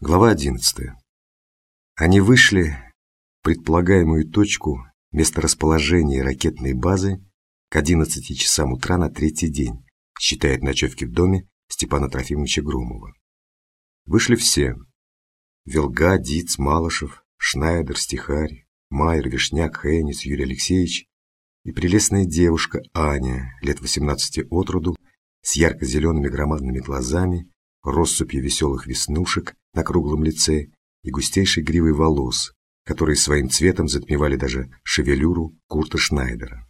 Глава 11. Они вышли в предполагаемую точку месторасположения ракетной базы к 11 часам утра на третий день, считает ночевки в доме Степана Трофимовича Громова. Вышли все. Велга, Диц, Малышев, Шнайдер, Стихарь, Майер, Вишняк, Хейнис, Юрий Алексеевич и прелестная девушка Аня, лет 18 от роду, с ярко-зелеными громадными глазами, россыпью веселых веснушек на круглом лице и густейшей гривой волос, которые своим цветом затмевали даже шевелюру Курта Шнайдера.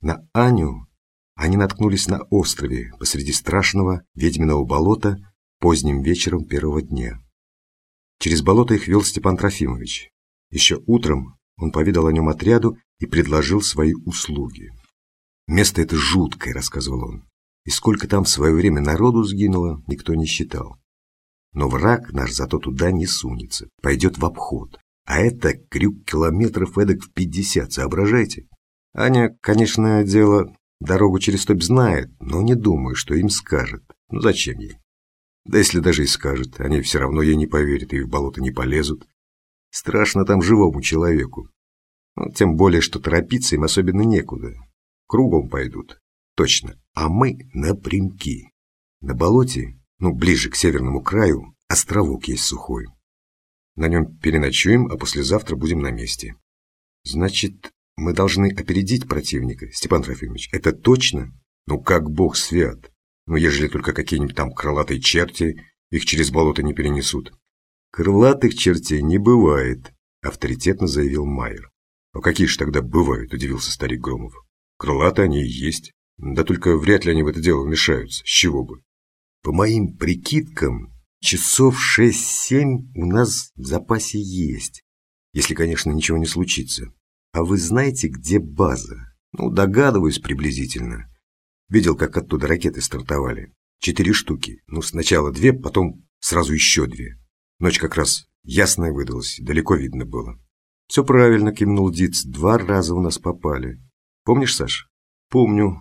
На Аню они наткнулись на острове посреди страшного ведьминого болота поздним вечером первого дня. Через болото их вел Степан Трофимович. Еще утром он повидал о нем отряду и предложил свои услуги. «Место это жуткое», — рассказывал он. И сколько там в свое время народу сгинуло, никто не считал. Но враг наш зато туда не сунется, пойдет в обход. А это крюк километров эдак в пятьдесят, соображайте. Аня, конечно, дело, дорогу через топь знает, но не думаю, что им скажет. Ну зачем ей? Да если даже и скажет, они все равно ей не поверят и в болото не полезут. Страшно там живому человеку. Ну, тем более, что торопиться им особенно некуда. Кругом пойдут. Точно. А мы напрямки. На болоте, ну, ближе к северному краю, островок есть сухой. На нем переночуем, а послезавтра будем на месте. Значит, мы должны опередить противника, Степан Трофимович. Это точно? Ну, как бог свят. Ну, ежели только какие-нибудь там крылатые черти их через болото не перенесут. Крылатых чертей не бывает, авторитетно заявил Майер. А какие же тогда бывают, удивился старик Громов. Крылатые они и есть. Да только вряд ли они в это дело вмешаются. С чего бы? По моим прикидкам, часов шесть-семь у нас в запасе есть. Если, конечно, ничего не случится. А вы знаете, где база? Ну, догадываюсь приблизительно. Видел, как оттуда ракеты стартовали. Четыре штуки. Ну, сначала две, потом сразу еще две. Ночь как раз ясная выдалась, далеко видно было. Все правильно, кивнул Диц. Два раза у нас попали. Помнишь, Саш? Помню.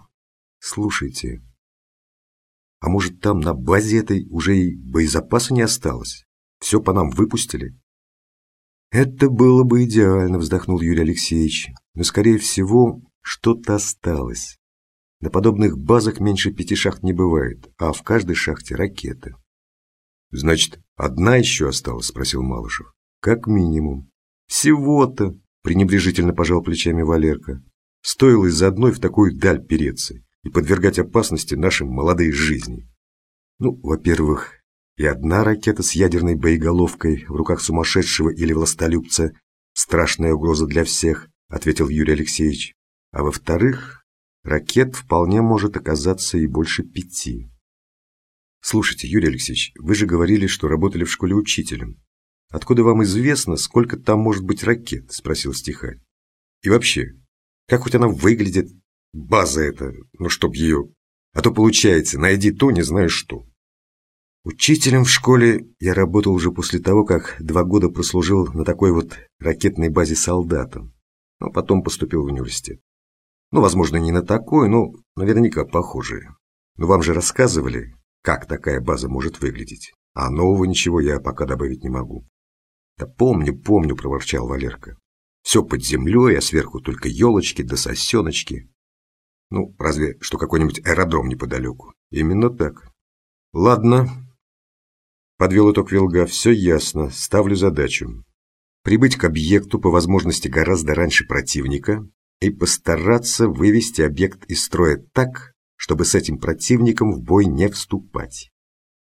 Слушайте, а может там на базе этой уже и боезапаса не осталось? Все по нам выпустили? Это было бы идеально, вздохнул Юрий Алексеевич. Но, скорее всего, что-то осталось. На подобных базах меньше пяти шахт не бывает, а в каждой шахте ракеты. Значит, одна еще осталась, спросил Малышев. Как минимум. Всего-то, пренебрежительно пожал плечами Валерка. Стоило из одной в такую даль переться и подвергать опасности нашим молодые жизни. Ну, во-первых, и одна ракета с ядерной боеголовкой в руках сумасшедшего или властолюбца – страшная угроза для всех, ответил Юрий Алексеевич. А во-вторых, ракет вполне может оказаться и больше пяти. Слушайте, Юрий Алексеевич, вы же говорили, что работали в школе учителем. Откуда вам известно, сколько там может быть ракет? Спросил Стихарь. И вообще, как хоть она выглядит, База эта, ну чтоб ее. А то получается, найди то, не знаю что. Учителем в школе я работал уже после того, как два года прослужил на такой вот ракетной базе солдатом. Но потом поступил в университет. Ну, возможно, не на такой, но наверняка похожие. Но вам же рассказывали, как такая база может выглядеть. А нового ничего я пока добавить не могу. Да помню, помню, проворчал Валерка. Все под землей, а сверху только елочки да сосеночки. Ну, разве что какой-нибудь аэродром неподалеку. Именно так. Ладно. Подвел итог Вилга. Все ясно. Ставлю задачу. Прибыть к объекту по возможности гораздо раньше противника и постараться вывести объект из строя так, чтобы с этим противником в бой не вступать.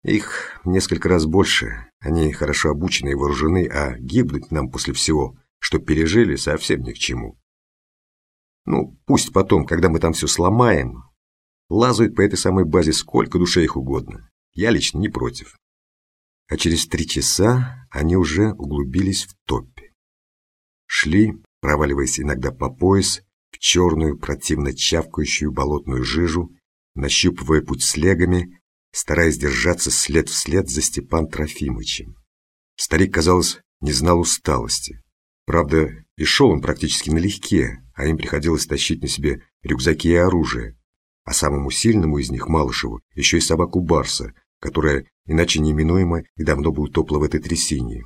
Их несколько раз больше, они хорошо обучены и вооружены, а гибнуть нам после всего, что пережили, совсем ни к чему. Ну, пусть потом, когда мы там все сломаем, лазают по этой самой базе сколько душе их угодно. Я лично не против. А через три часа они уже углубились в топе. Шли, проваливаясь иногда по пояс, в черную, противно чавкающую болотную жижу, нащупывая путь с легами, стараясь держаться след вслед за Степан Трофимычем. Старик, казалось, не знал усталости. Правда, и шел он практически налегке, а им приходилось тащить на себе рюкзаки и оружие. А самому сильному из них, Малышеву, еще и собаку Барса, которая иначе неминуемо и давно бы утопла в этой трясине.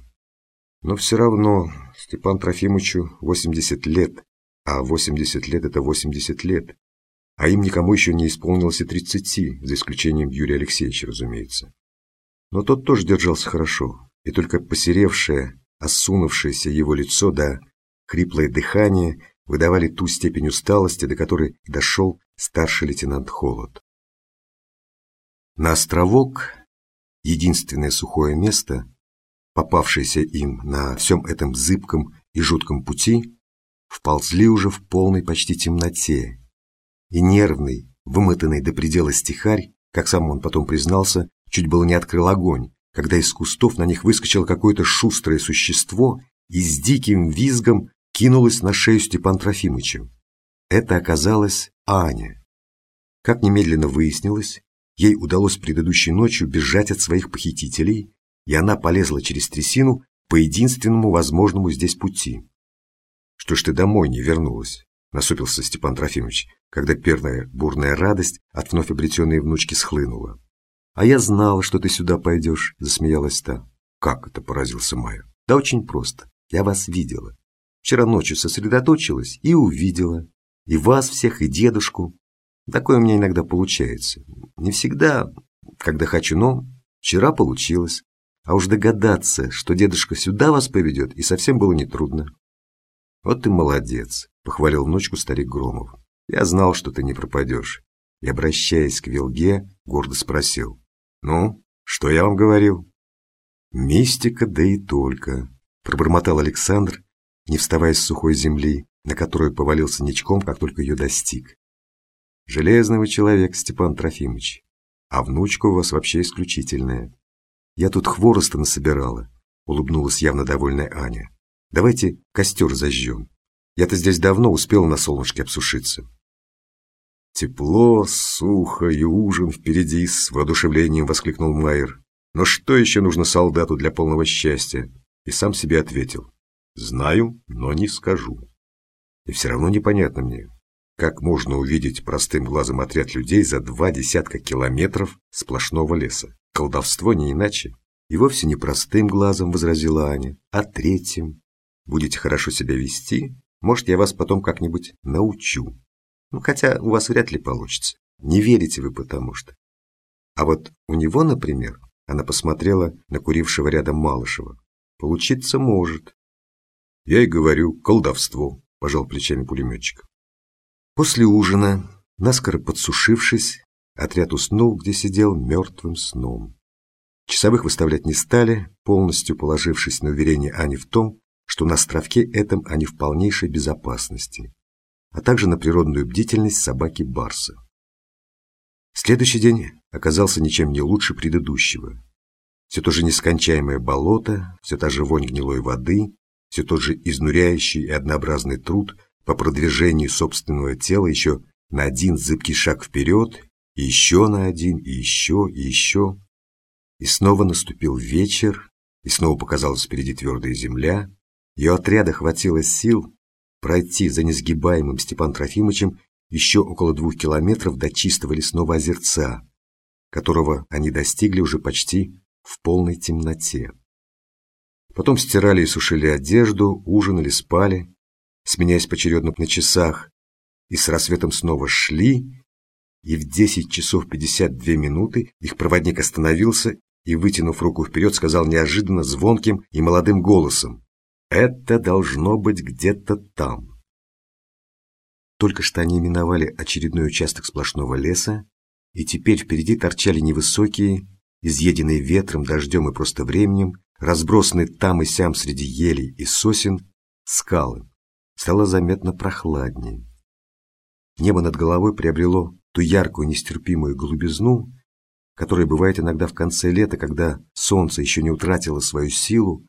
Но все равно Степан Трофимовичу 80 лет, а 80 лет – это 80 лет. А им никому еще не исполнилось и 30, за исключением Юрия Алексеевича, разумеется. Но тот тоже держался хорошо, и только посеревшее, осунувшееся его лицо да хриплое дыхание выдавали ту степень усталости, до которой дошел старший лейтенант Холод. На островок, единственное сухое место, попавшееся им на всем этом зыбком и жутком пути, вползли уже в полной почти темноте, и нервный, вымотанный до предела стихарь, как сам он потом признался, чуть было не открыл огонь, когда из кустов на них выскочило какое-то шустрое существо и с диким визгом кинулось на шею Степан Трофимычу. Это оказалась Аня. Как немедленно выяснилось, ей удалось предыдущей ночью бежать от своих похитителей, и она полезла через трясину по единственному возможному здесь пути. «Что ж ты домой не вернулась?» – насупился Степан Трофимович, когда первая бурная радость от вновь обретенной внучки схлынула. «А я знала, что ты сюда пойдешь», – засмеялась та. «Как это?» – поразился Майя. «Да очень просто. Я вас видела. Вчера ночью сосредоточилась и увидела. И вас всех, и дедушку. Такое у меня иногда получается. Не всегда, когда хочу, но вчера получилось. А уж догадаться, что дедушка сюда вас поведет, и совсем было нетрудно. Вот ты молодец, похвалил внучку старик Громов. Я знал, что ты не пропадешь. И, обращаясь к Вилге, гордо спросил. «Ну, что я вам говорил?» «Мистика, да и только», – пробормотал Александр, не вставая с сухой земли, на которую повалился ничком, как только ее достиг. «Железный вы человек, Степан Трофимович, а внучка у вас вообще исключительная. Я тут хвороста насобирала», – улыбнулась явно довольная Аня. «Давайте костер зажжем. Я-то здесь давно успел на солнышке обсушиться». «Тепло, сухо и ужин впереди!» — с воодушевлением воскликнул Майер. «Но что еще нужно солдату для полного счастья?» И сам себе ответил. «Знаю, но не скажу». И все равно непонятно мне, как можно увидеть простым глазом отряд людей за два десятка километров сплошного леса? Колдовство не иначе. И вовсе не простым глазом, возразила Аня, а третьим. Будете хорошо себя вести, может, я вас потом как-нибудь научу. Ну, хотя у вас вряд ли получится. Не верите вы потому что. А вот у него, например, она посмотрела на курившего рядом Малышева. Получиться может. Я и говорю, колдовство, пожал плечами пулеметчик. После ужина, наскоро подсушившись, отряд уснул, где сидел мертвым сном. Часовых выставлять не стали, полностью положившись на уверение Ани в том, что на островке этом они в полнейшей безопасности а также на природную бдительность собаки Барса. Следующий день оказался ничем не лучше предыдущего. Все то же нескончаемое болото, все та же вонь гнилой воды, все тот же изнуряющий и однообразный труд по продвижению собственного тела еще на один зыбкий шаг вперед, и еще на один, и еще, и еще. И снова наступил вечер, и снова показалась впереди твердая земля. Ее отряда хватило сил, пройти за несгибаемым Степан Трофимовичем еще около двух километров до чистого лесного озерца, которого они достигли уже почти в полной темноте. Потом стирали и сушили одежду, ужинали, спали, сменяясь поочередно на часах, и с рассветом снова шли, и в 10 часов 52 минуты их проводник остановился и, вытянув руку вперед, сказал неожиданно звонким и молодым голосом это должно быть где-то там. Только что они миновали очередной участок сплошного леса, и теперь впереди торчали невысокие, изъеденные ветром, дождем и просто временем, разбросанные там и сям среди елей и сосен, скалы. Стало заметно прохладнее. Небо над головой приобрело ту яркую нестерпимую голубизну, которая бывает иногда в конце лета, когда солнце еще не утратило свою силу,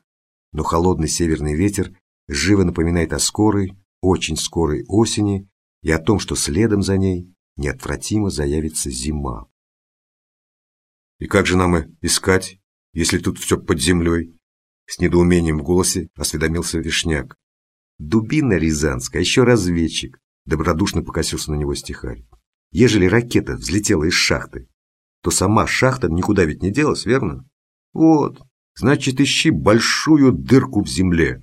но холодный северный ветер живо напоминает о скорой, очень скорой осени и о том, что следом за ней неотвратимо заявится зима. «И как же нам искать, если тут все под землей?» С недоумением в голосе осведомился Вишняк. «Дубина Рязанская, еще разведчик», добродушно покосился на него стихарь. «Ежели ракета взлетела из шахты, то сама шахта никуда ведь не делась, верно? Вот, значит, ищи большую дырку в земле.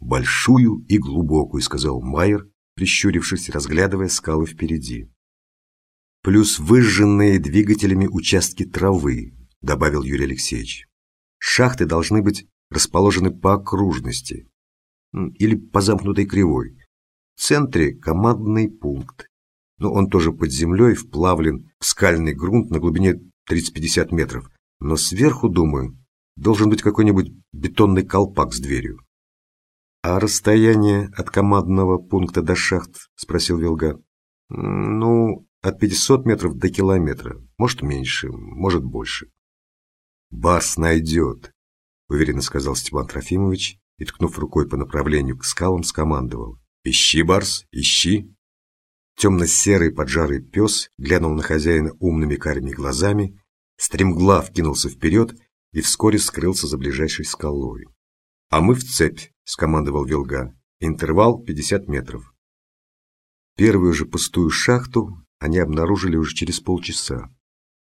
Большую и глубокую, сказал Майер, прищурившись, разглядывая скалы впереди. Плюс выжженные двигателями участки травы, добавил Юрий Алексеевич. Шахты должны быть расположены по окружности или по замкнутой кривой. В центре командный пункт. Но он тоже под землей вплавлен в скальный грунт на глубине 30-50 метров. Но сверху, думаю, должен быть какой-нибудь бетонный колпак с дверью. «А расстояние от командного пункта до шахт?» – спросил Вилга. «Ну, от 500 метров до километра. Может, меньше, может, больше». «Бас найдет», – уверенно сказал Степан Трофимович и, ткнув рукой по направлению к скалам, скомандовал. «Ищи, Барс, ищи!» Темно-серый поджарый пес глянул на хозяина умными карими глазами, стремглав кинулся вперед и вскоре скрылся за ближайшей скалой. «А мы в цепь!» – скомандовал Вилга. «Интервал 50 метров». Первую же пустую шахту они обнаружили уже через полчаса.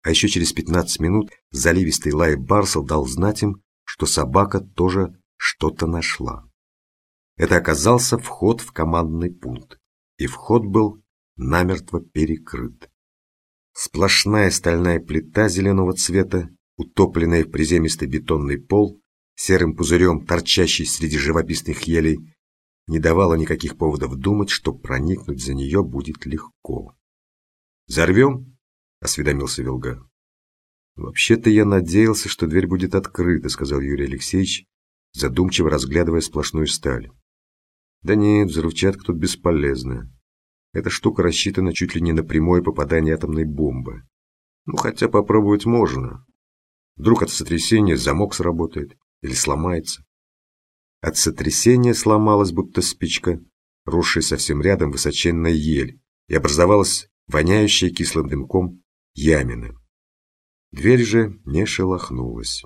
А еще через 15 минут заливистый лай Барсел дал знать им, что собака тоже что-то нашла. Это оказался вход в командный пункт, и вход был намертво перекрыт. Сплошная стальная плита зеленого цвета, утопленная в приземистый бетонный пол, серым пузырем, торчащий среди живописных елей, не давала никаких поводов думать, что проникнуть за нее будет легко. «Взорвем?» — осведомился Вилга. «Вообще-то я надеялся, что дверь будет открыта», — сказал Юрий Алексеевич, задумчиво разглядывая сплошную сталь. Да нет, взрывчатка тут бесполезна. Эта штука рассчитана чуть ли не на прямое попадание атомной бомбы. Ну, хотя попробовать можно. Вдруг от сотрясения замок сработает или сломается. От сотрясения сломалась будто спичка, росшая совсем рядом высоченная ель, и образовалась воняющая кислым дымком ямина. Дверь же не шелохнулась.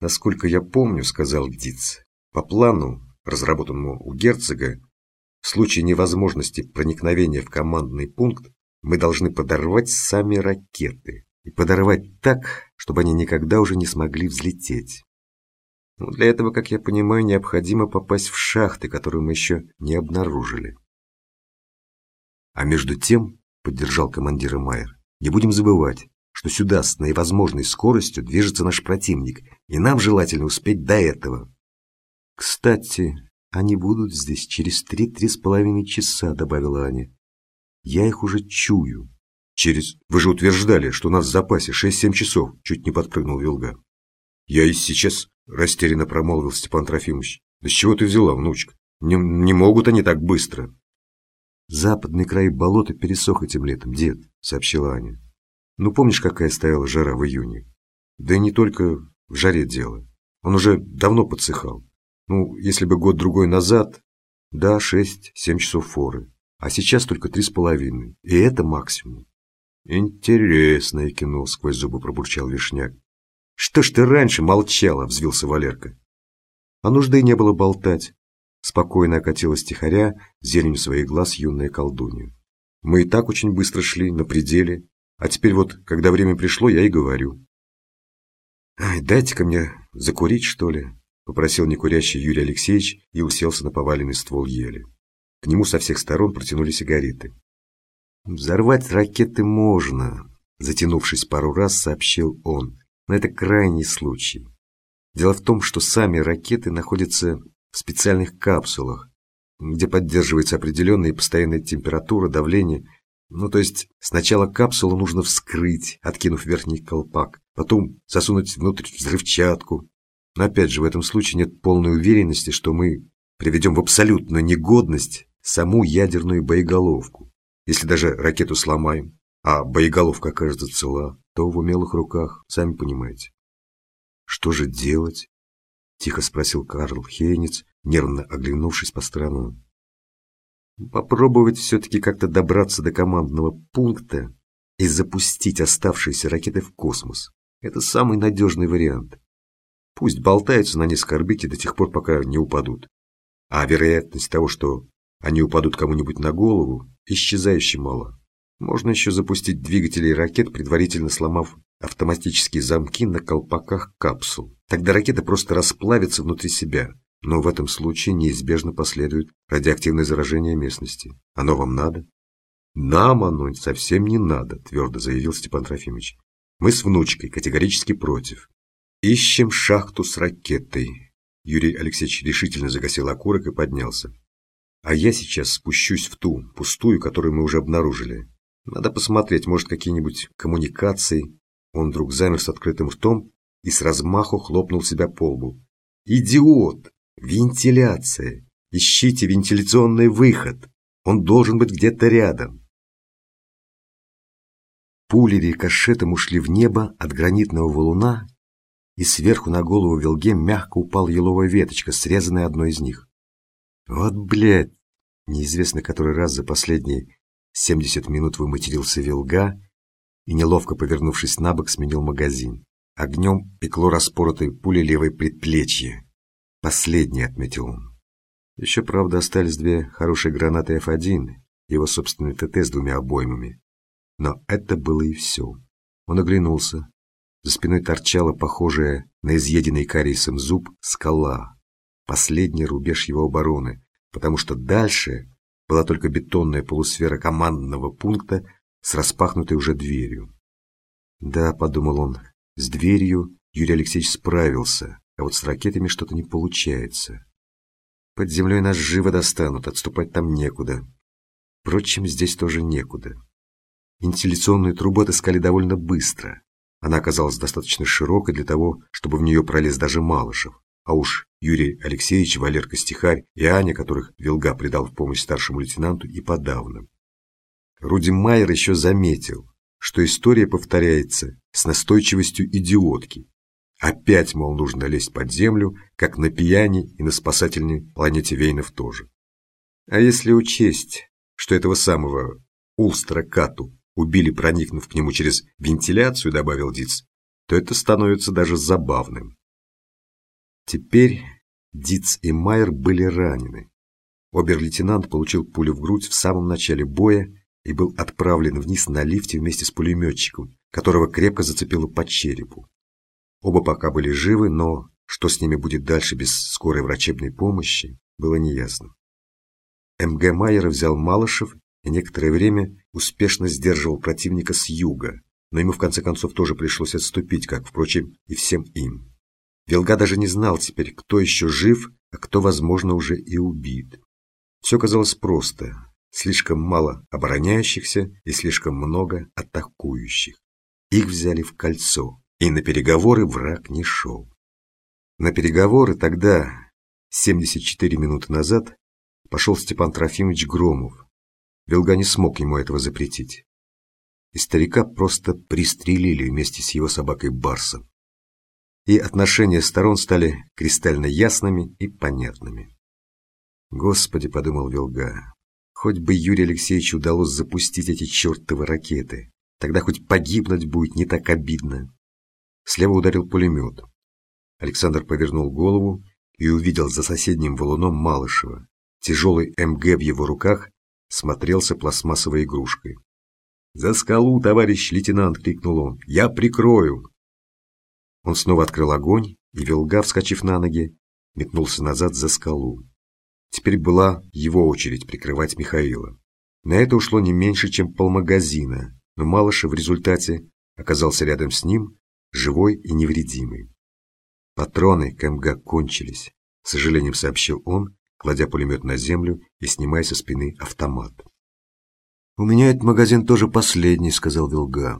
«Насколько я помню, — сказал Диц, — по плану, разработанному у герцога, в случае невозможности проникновения в командный пункт, мы должны подорвать сами ракеты. И подорвать так, чтобы они никогда уже не смогли взлететь. Но для этого, как я понимаю, необходимо попасть в шахты, которые мы еще не обнаружили. А между тем, поддержал командира Майер, не будем забывать, что сюда с наивозможной скоростью движется наш противник, и нам желательно успеть до этого. Кстати, они будут здесь через три-три с половиной часа, добавила Аня. Я их уже чую. Через... Вы же утверждали, что у нас в запасе шесть-семь часов, чуть не подпрыгнул Вилга. Я и сейчас растерянно промолвил Степан Трофимович. Да с чего ты взяла, внучка? Не, не могут они так быстро. Западный край болота пересох этим летом, дед, сообщила Аня. Ну, помнишь, какая стояла жара в июне? Да и не только в жаре дело. Он уже давно подсыхал. Ну, если бы год-другой назад, да, шесть-семь часов форы. А сейчас только три с половиной. И это максимум. Интересное кино, сквозь зубы пробурчал Вишняк. Что ж ты раньше молчала, взвился Валерка. А нужды не было болтать. Спокойно окатила стихаря зеленью своих глаз юная колдунья. Мы и так очень быстро шли, на пределе, а теперь вот, когда время пришло, я и говорю. «Ай, дайте-ка мне закурить, что ли?» – попросил некурящий Юрий Алексеевич и уселся на поваленный ствол ели. К нему со всех сторон протянули сигареты. «Взорвать ракеты можно», – затянувшись пару раз, сообщил он. «Но это крайний случай. Дело в том, что сами ракеты находятся в специальных капсулах, где поддерживается определенная и постоянная температура, давление – ну, то есть сначала капсулу нужно вскрыть, откинув верхний колпак, потом засунуть внутрь взрывчатку. Но опять же, в этом случае нет полной уверенности, что мы приведем в абсолютную негодность саму ядерную боеголовку. Если даже ракету сломаем, а боеголовка окажется цела, то в умелых руках, сами понимаете. Что же делать? Тихо спросил Карл Хейниц, нервно оглянувшись по сторонам. Попробовать все-таки как-то добраться до командного пункта и запустить оставшиеся ракеты в космос. Это самый надежный вариант. Пусть болтаются на несколько орбите до тех пор, пока не упадут. А вероятность того, что они упадут кому-нибудь на голову, исчезающе мала. Можно еще запустить двигатели ракет, предварительно сломав автоматические замки на колпаках капсул. Тогда ракета просто расплавится внутри себя. Но в этом случае неизбежно последует радиоактивное заражение местности. Оно вам надо? Нам оно совсем не надо, твердо заявил Степан Трофимович. Мы с внучкой категорически против. Ищем шахту с ракетой. Юрий Алексеевич решительно загасил окурок и поднялся. А я сейчас спущусь в ту, пустую, которую мы уже обнаружили. Надо посмотреть, может, какие-нибудь коммуникации. Он вдруг замер с открытым ртом и с размаху хлопнул себя по лбу. «Идиот! Вентиляция! Ищите вентиляционный выход! Он должен быть где-то рядом!» Пули рикошетом ушли в небо от гранитного валуна, и сверху на голову Вилге мягко упала еловая веточка, срезанная одной из них. «Вот, блядь!» Неизвестно который раз за последние семьдесят минут выматерился Вилга и, неловко повернувшись на бок, сменил магазин. Огнем пекло распоротой пули левой предплечье. Последний, отметил он. Еще, правда, остались две хорошие гранаты F1, его собственный ТТ с двумя обоймами. Но это было и все. Он оглянулся. За спиной торчала похожая на изъеденный кариесом зуб скала. Последний рубеж его обороны, потому что дальше была только бетонная полусфера командного пункта с распахнутой уже дверью. Да, подумал он, с дверью Юрий Алексеевич справился, а вот с ракетами что-то не получается. Под землей нас живо достанут, отступать там некуда. Впрочем, здесь тоже некуда. Вентиляционную трубу отыскали довольно быстро. Она оказалась достаточно широкой для того, чтобы в нее пролез даже Малышев. А уж Юрий Алексеевич, Валерка Стихарь и Аня, которых Вилга придал в помощь старшему лейтенанту, и подавно. Руди Майер еще заметил, что история повторяется с настойчивостью идиотки. Опять, мол, нужно лезть под землю, как на пияне и на спасательной планете Вейнов тоже. А если учесть, что этого самого Улстра Кату убили, проникнув к нему через вентиляцию, добавил Диц, то это становится даже забавным. Теперь Диц и Майер были ранены. Обер-лейтенант получил пулю в грудь в самом начале боя и был отправлен вниз на лифте вместе с пулеметчиком, которого крепко зацепило по черепу. Оба пока были живы, но что с ними будет дальше без скорой врачебной помощи, было неясно. МГ Майера взял Малышев и некоторое время успешно сдерживал противника с юга, но ему в конце концов тоже пришлось отступить, как, впрочем, и всем им. Вилга даже не знал теперь, кто еще жив, а кто, возможно, уже и убит. Все казалось просто. Слишком мало обороняющихся и слишком много атакующих. Их взяли в кольцо, и на переговоры враг не шел. На переговоры тогда, 74 минуты назад, пошел Степан Трофимович Громов. Вилга не смог ему этого запретить. И старика просто пристрелили вместе с его собакой Барсом и отношения сторон стали кристально ясными и понятными. «Господи», — подумал Вилга, — «хоть бы Юрию Алексеевичу удалось запустить эти чертовы ракеты, тогда хоть погибнуть будет не так обидно». Слева ударил пулемет. Александр повернул голову и увидел за соседним валуном Малышева. Тяжелый МГ в его руках смотрелся пластмассовой игрушкой. «За скалу, товарищ лейтенант!» — крикнул он. «Я прикрою!» Он снова открыл огонь, и Вилга, вскочив на ноги, метнулся назад за скалу. Теперь была его очередь прикрывать Михаила. На это ушло не меньше, чем полмагазина, но Малышев в результате оказался рядом с ним, живой и невредимый. Патроны КМГ кончились, с сожалением сообщил он, кладя пулемет на землю и снимая со спины автомат. «У меня этот магазин тоже последний», — сказал Вилга.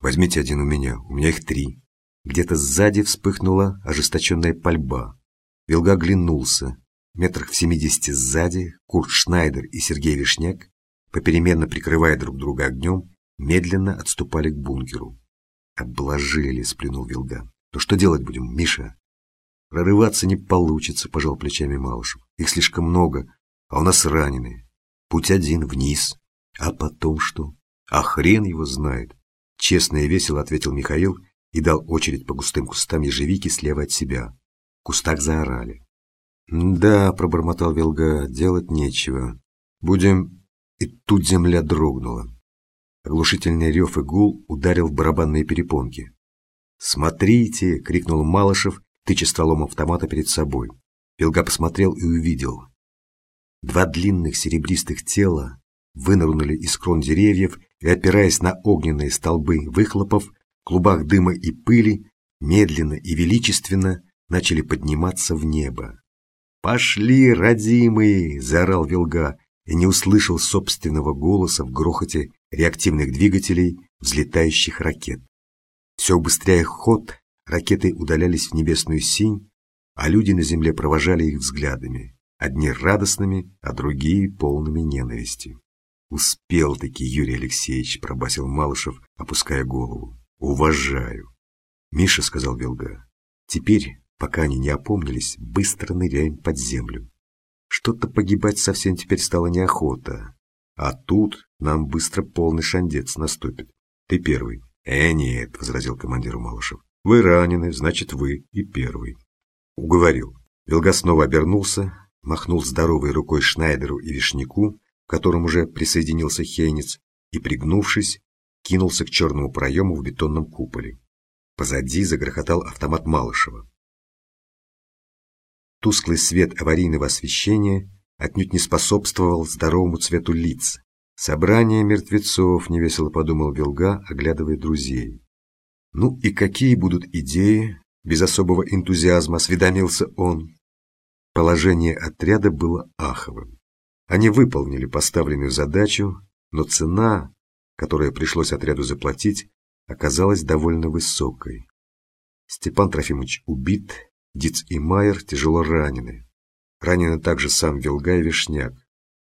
«Возьмите один у меня, у меня их три». Где-то сзади вспыхнула ожесточенная пальба. Вилга оглянулся. Метрах в семидесяти сзади Курт Шнайдер и Сергей Вишняк, попеременно прикрывая друг друга огнем, медленно отступали к бункеру. «Обложили», — сплюнул Вилга. «Ну что делать будем, Миша?» «Прорываться не получится», — пожал плечами Малышев. «Их слишком много, а у нас раненые. Путь один, вниз. А потом что?» «А хрен его знает», — честно и весело ответил Михаил и дал очередь по густым кустам ежевики слева от себя. В кустах заорали. «Да», — пробормотал Велга, — «делать нечего. Будем...» И тут земля дрогнула. Оглушительный рев и гул ударил в барабанные перепонки. «Смотрите!» — крикнул Малышев, тыча стволом автомата перед собой. Пелга посмотрел и увидел. Два длинных серебристых тела вынырнули из крон деревьев и, опираясь на огненные столбы выхлопов, в клубах дыма и пыли, медленно и величественно начали подниматься в небо. «Пошли, родимые!» — заорал Вилга и не услышал собственного голоса в грохоте реактивных двигателей взлетающих ракет. Все убыстряя ход, ракеты удалялись в небесную синь, а люди на земле провожали их взглядами, одни радостными, а другие полными ненависти. «Успел-таки, Юрий Алексеевич», — пробасил Малышев, опуская голову. «Уважаю». «Миша», — сказал Белга, — «теперь, пока они не опомнились, быстро ныряем под землю. Что-то погибать совсем теперь стало неохота. А тут нам быстро полный шандец наступит. Ты первый». «Э, нет», — возразил командир Малышев. «Вы ранены, значит, вы и первый». Уговорил. Белга снова обернулся, махнул здоровой рукой Шнайдеру и Вишняку, к которым уже присоединился Хейниц, и, пригнувшись, кинулся к черному проему в бетонном куполе. Позади загрохотал автомат Малышева. Тусклый свет аварийного освещения отнюдь не способствовал здоровому цвету лиц. «Собрание мертвецов», — невесело подумал Вилга, оглядывая друзей. «Ну и какие будут идеи?» — без особого энтузиазма осведомился он. Положение отряда было аховым. Они выполнили поставленную задачу, но цена, которую пришлось отряду заплатить, оказалась довольно высокой. Степан Трофимович убит, Диц и Майер тяжело ранены. Ранены также сам Вилга и Вишняк.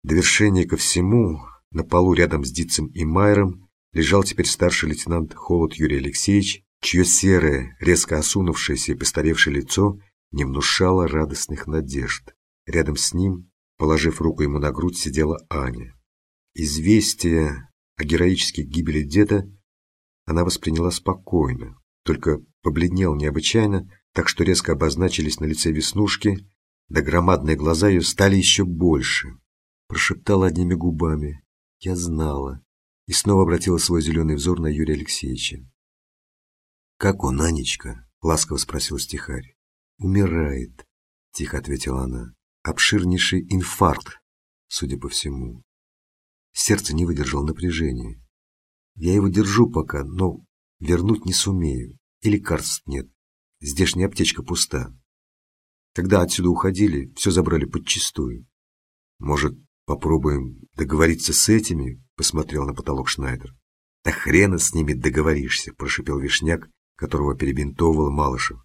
Довершение ко всему, на полу рядом с Дицем и Майером лежал теперь старший лейтенант Холод Юрий Алексеевич, чье серое, резко осунувшееся и постаревшее лицо не внушало радостных надежд. Рядом с ним Положив руку ему на грудь, сидела Аня. Известие о героической гибели деда она восприняла спокойно, только побледнел необычайно, так что резко обозначились на лице веснушки, да громадные глаза ее стали еще больше. Прошептала одними губами «Я знала» и снова обратила свой зеленый взор на Юрия Алексеевича. «Как он, Анечка?» — ласково спросил стихарь. «Умирает», — тихо ответила она обширнейший инфаркт, судя по всему. Сердце не выдержало напряжения. Я его держу пока, но вернуть не сумею, и лекарств нет. Здешняя аптечка пуста. Когда отсюда уходили, все забрали подчистую. Может, попробуем договориться с этими? Посмотрел на потолок Шнайдер. Да хрена с ними договоришься, прошипел Вишняк, которого перебинтовывал Малышев.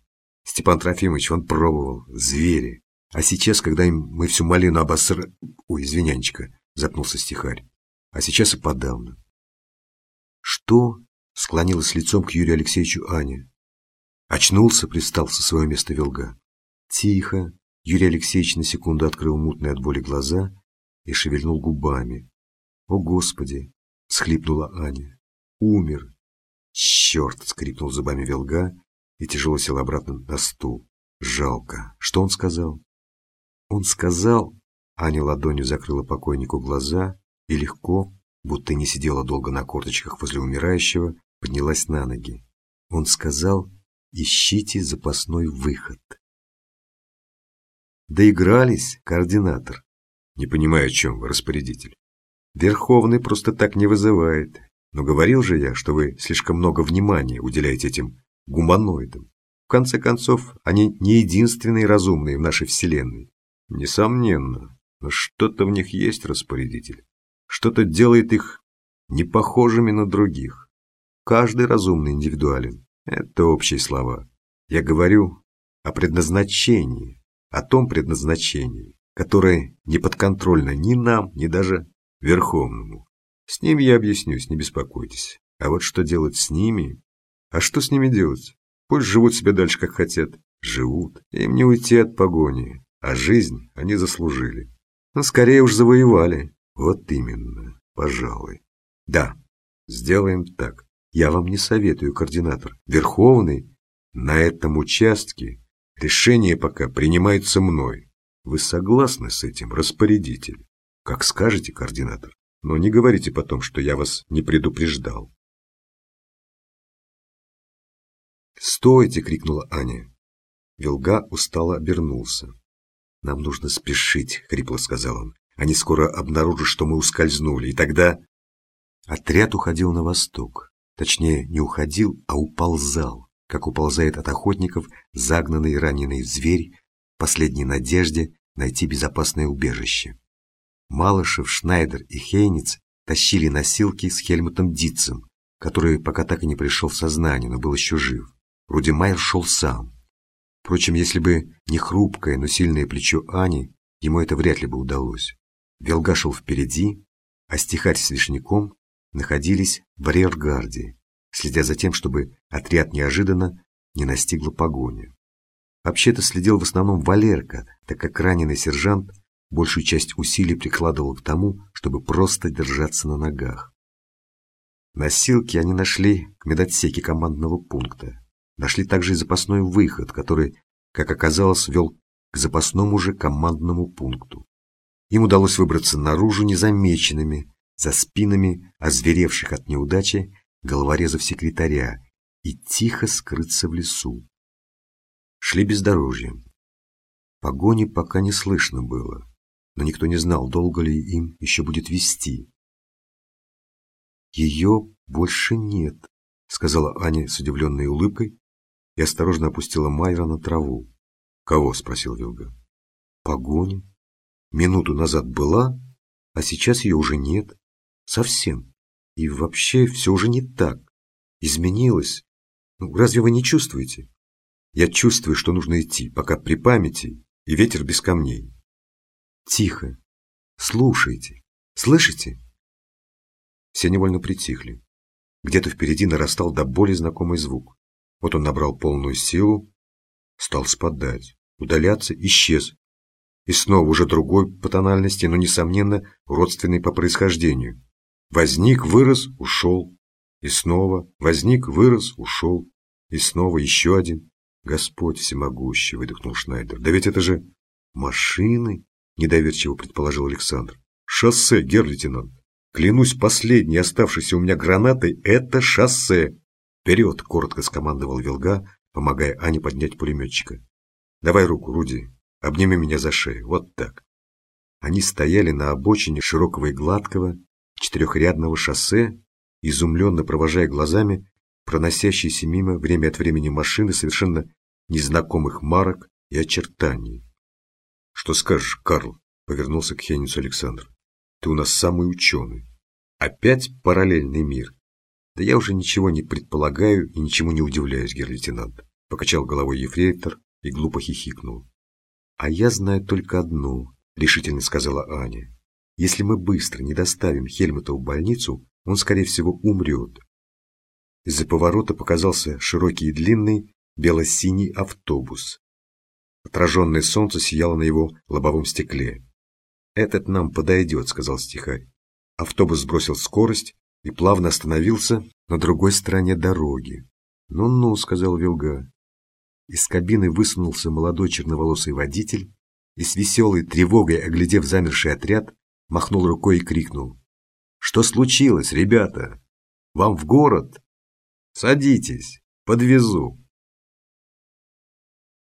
Степан Трофимович, он пробовал. Звери. А сейчас, когда им мы всю малину обоср... Ой, извинянечка, запнулся стихарь. А сейчас и подавно. Что? Склонилась лицом к Юрию Алексеевичу Аня. Очнулся, пристал со своего места Велга. Тихо. Юрий Алексеевич на секунду открыл мутные от боли глаза и шевельнул губами. «О, Господи!» — схлипнула Аня. «Умер!» «Черт!» — скрипнул зубами Велга и тяжело сел обратно на стул. «Жалко. Что он сказал?» Он сказал, Аня ладонью закрыла покойнику глаза и легко, будто не сидела долго на корточках возле умирающего, поднялась на ноги. Он сказал, ищите запасной выход. Доигрались, координатор. Не понимаю, о чем вы, распорядитель. Верховный просто так не вызывает. Но говорил же я, что вы слишком много внимания уделяете этим гуманоидам. В конце концов, они не единственные разумные в нашей Вселенной. Несомненно, но что-то в них есть, распорядитель. Что-то делает их не похожими на других. Каждый разумный индивидуален. Это общие слова. Я говорю о предназначении, о том предназначении, которое не подконтрольно ни нам, ни даже Верховному. С ними я объяснюсь, не беспокойтесь. А вот что делать с ними? А что с ними делать? Пусть живут себе дальше, как хотят. Живут. Им не уйти от погони. А жизнь они заслужили. Но скорее уж завоевали. Вот именно, пожалуй. Да, сделаем так. Я вам не советую, координатор. Верховный на этом участке решение пока принимается мной. Вы согласны с этим, распорядитель? Как скажете, координатор. Но не говорите потом, что я вас не предупреждал. «Стойте!» — крикнула Аня. Вилга устало обернулся. «Нам нужно спешить», — хрипло сказал он. «Они скоро обнаружат, что мы ускользнули, и тогда...» Отряд уходил на восток. Точнее, не уходил, а уползал, как уползает от охотников загнанный раненый зверь в последней надежде найти безопасное убежище. Малышев, Шнайдер и Хейниц тащили носилки с Хельмутом Дитцем, который пока так и не пришел в сознание, но был еще жив. Рудимайер шел сам. Впрочем, если бы не хрупкое, но сильное плечо Ани, ему это вряд ли бы удалось. Велга шел впереди, а стихарь с Вишняком находились в арьергарде, следя за тем, чтобы отряд неожиданно не настигла погоня. Вообще-то следил в основном Валерка, так как раненый сержант большую часть усилий прикладывал к тому, чтобы просто держаться на ногах. Носилки они нашли к медотсеке командного пункта. Нашли также и запасной выход, который, как оказалось, вел к запасному же командному пункту. Им удалось выбраться наружу незамеченными, за спинами озверевших от неудачи головорезов секретаря и тихо скрыться в лесу. Шли бездорожьем. Погони пока не слышно было, но никто не знал, долго ли им еще будет вести. «Ее больше нет», — сказала Аня с удивленной улыбкой и осторожно опустила Майра на траву. «Кого?» — спросил Вилга. «Погоня. Минуту назад была, а сейчас ее уже нет. Совсем. И вообще все уже не так. Изменилось. Ну, разве вы не чувствуете? Я чувствую, что нужно идти, пока при памяти и ветер без камней. Тихо. Слушайте. Слышите? Все невольно притихли. Где-то впереди нарастал до боли знакомый звук. Вот он набрал полную силу, стал спадать, удаляться, исчез. И снова уже другой по тональности, но, несомненно, родственный по происхождению. Возник, вырос, ушел. И снова возник, вырос, ушел. И снова еще один. Господь всемогущий, выдохнул Шнайдер. Да ведь это же машины, недоверчиво предположил Александр. Шоссе, гер-лейтенант. Клянусь последней оставшейся у меня гранатой, это шоссе. Вперед, коротко скомандовал Вилга, помогая Ане поднять пулеметчика. Давай руку, Руди, обними меня за шею, вот так. Они стояли на обочине широкого и гладкого, четырехрядного шоссе, изумленно провожая глазами проносящиеся мимо время от времени машины совершенно незнакомых марок и очертаний. «Что скажешь, Карл?» — повернулся к Хеницу Александр. «Ты у нас самый ученый. Опять параллельный мир. Да я уже ничего не предполагаю и ничему не удивляюсь, гер-лейтенант», — покачал головой ефрейтор и глупо хихикнул. «А я знаю только одно», — решительно сказала Аня. Если мы быстро не доставим Хельмута в больницу, он, скорее всего, умрет. Из-за поворота показался широкий и длинный бело-синий автобус. Отраженное солнце сияло на его лобовом стекле. «Этот нам подойдет», — сказал стихарь. Автобус сбросил скорость и плавно остановился на другой стороне дороги. «Ну-ну», — сказал Вилга. Из кабины высунулся молодой черноволосый водитель и с веселой тревогой, оглядев замерший отряд, махнул рукой и крикнул. «Что случилось, ребята? Вам в город? Садитесь, подвезу».